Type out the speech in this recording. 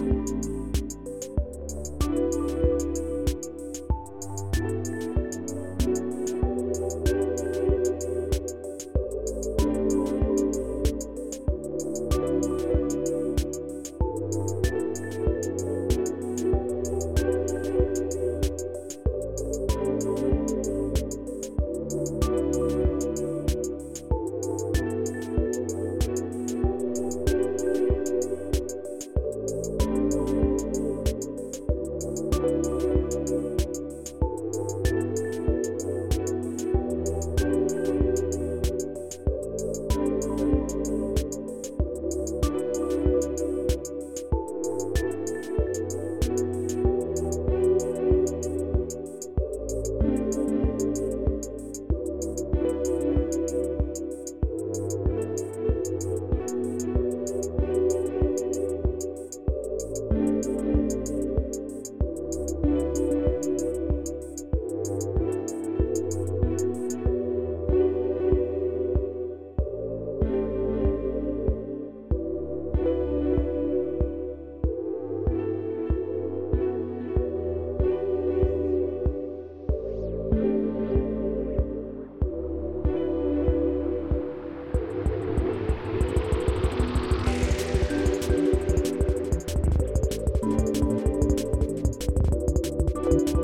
you Bye.